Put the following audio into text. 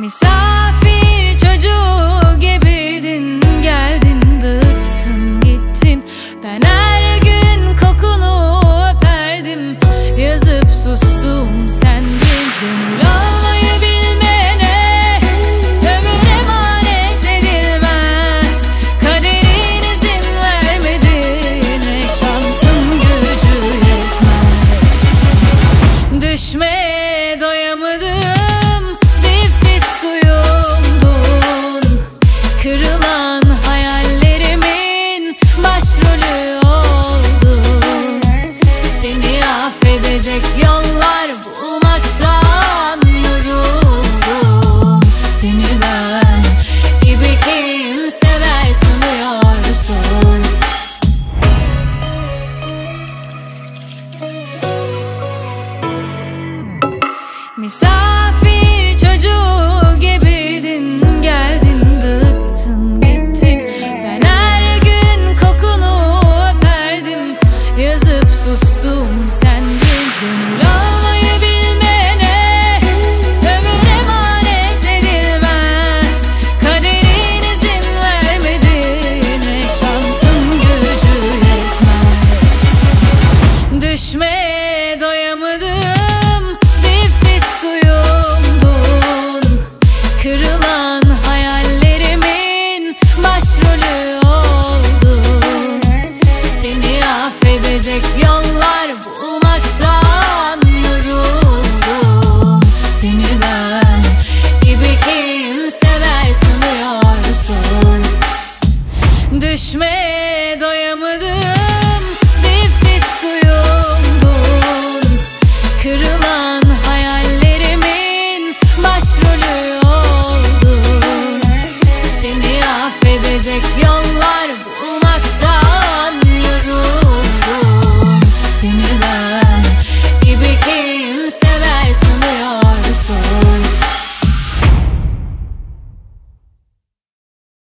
me sofre. hayallerimin başrolü oldu. Seni affedecek yollar bulmaktan yoruldum. Seni ben gibi kim sever sanıyorsun. Misafir çocuğu Yazıp sustum sendin Gönül almayı bilmene Ömür emanet edilmez. Kaderin izin vermediğine Şansın gücü yetmez. Düşmeye yollar bulmaktan Seni ben gibi kimseler sanıyorsun. Düşmeye doyamadım dipsiz kuyumdum. Kırılan hayallerimin başrolü oldum. Seni affedecek yol